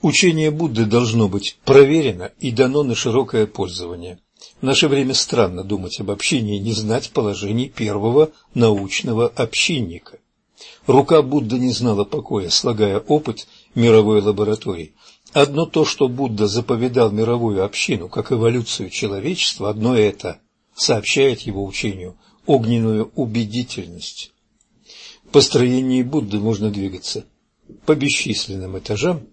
Учение Будды должно быть проверено и дано на широкое пользование. В наше время странно думать об общении и не знать положений первого научного общинника. Рука Будды не знала покоя, слагая опыт мировой лаборатории. Одно то, что Будда заповедал мировую общину как эволюцию человечества, одно это сообщает его учению огненную убедительность. В построении Будды можно двигаться по бесчисленным этажам,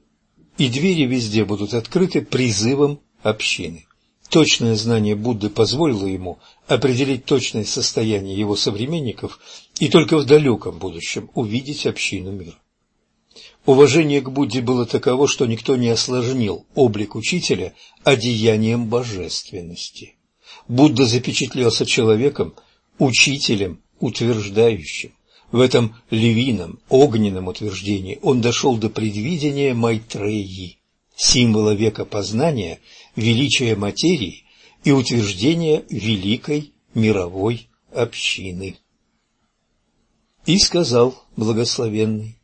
и двери везде будут открыты призывом общины. Точное знание Будды позволило ему определить точное состояние его современников и только в далеком будущем увидеть общину мира. Уважение к Будде было таково, что никто не осложнил облик учителя одеянием божественности. Будда запечатлелся человеком, учителем, утверждающим. В этом львином, огненном утверждении он дошел до предвидения Майтреи, символа века познания, величия материи и утверждения великой мировой общины. И сказал благословенный,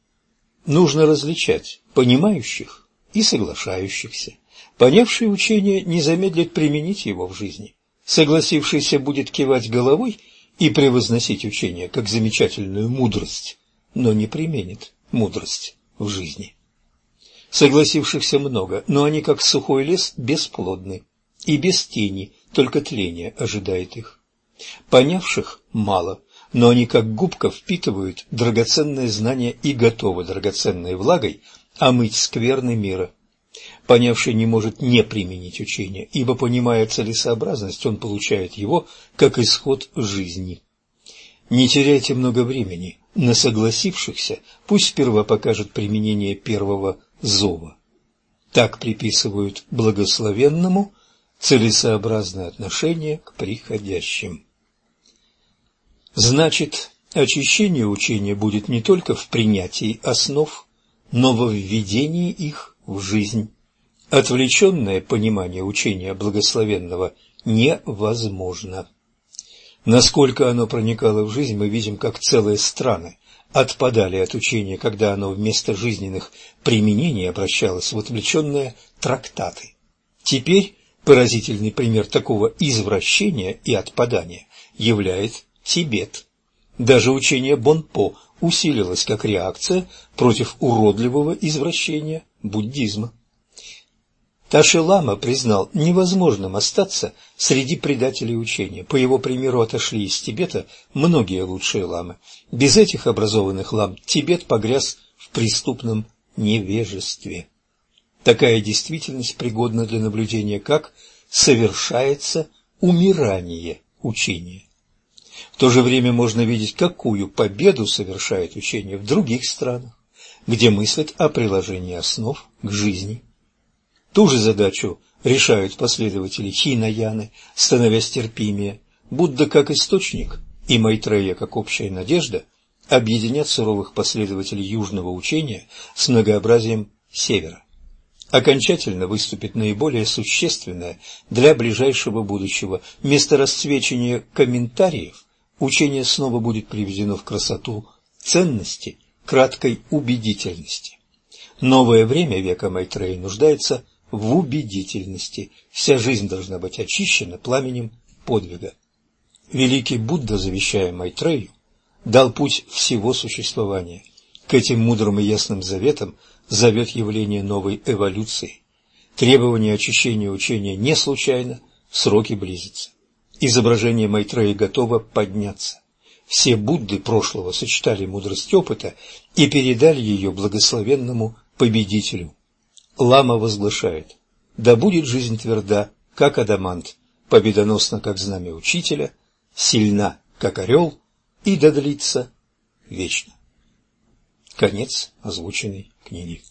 нужно различать понимающих и соглашающихся. Понявший учение не замедлит применить его в жизни. Согласившийся будет кивать головой и превозносить учение как замечательную мудрость, но не применит мудрость в жизни. Согласившихся много, но они, как сухой лес, бесплодны, и без тени, только тление ожидает их. Понявших мало, но они, как губка, впитывают драгоценные знания и готовы драгоценной влагой омыть скверны мира. Понявший не может не применить учение, ибо, понимая целесообразность, он получает его как исход жизни. Не теряйте много времени на согласившихся, пусть сперва покажет применение первого зова. Так приписывают благословенному целесообразное отношение к приходящим. Значит, очищение учения будет не только в принятии основ, но во введении их в жизнь. Отвлеченное понимание учения благословенного невозможно. Насколько оно проникало в жизнь, мы видим, как целые страны отпадали от учения, когда оно вместо жизненных применений обращалось в отвлеченные трактаты. Теперь поразительный пример такого извращения и отпадания являет Тибет. Даже учение Бонпо усилилось как реакция против уродливого извращения буддизма. Таши-лама признал невозможным остаться среди предателей учения. По его примеру отошли из Тибета многие лучшие ламы. Без этих образованных лам Тибет погряз в преступном невежестве. Такая действительность пригодна для наблюдения, как совершается умирание учения. В то же время можно видеть, какую победу совершает учение в других странах, где мыслят о приложении основ к жизни. Ту же задачу решают последователи Хинаяны, становясь терпимее. Будда как источник и Майтрея как общая надежда объединят суровых последователей южного учения с многообразием севера. Окончательно выступит наиболее существенное для ближайшего будущего место расцвечения комментариев, учение снова будет приведено в красоту ценности, краткой убедительности. Новое время века Майтреи нуждается в убедительности. Вся жизнь должна быть очищена пламенем подвига. Великий Будда, завещая Майтрею, дал путь всего существования. К этим мудрым и ясным заветам зовет явление новой эволюции. Требование очищения учения не случайно, сроки близятся. Изображение Майтреи готово подняться. Все Будды прошлого сочетали мудрость опыта и передали ее благословенному победителю. Лама возглашает «Да будет жизнь тверда, как адамант, победоносна, как знамя учителя, сильна, как орел, и да длится вечно». Конец озвученной книги.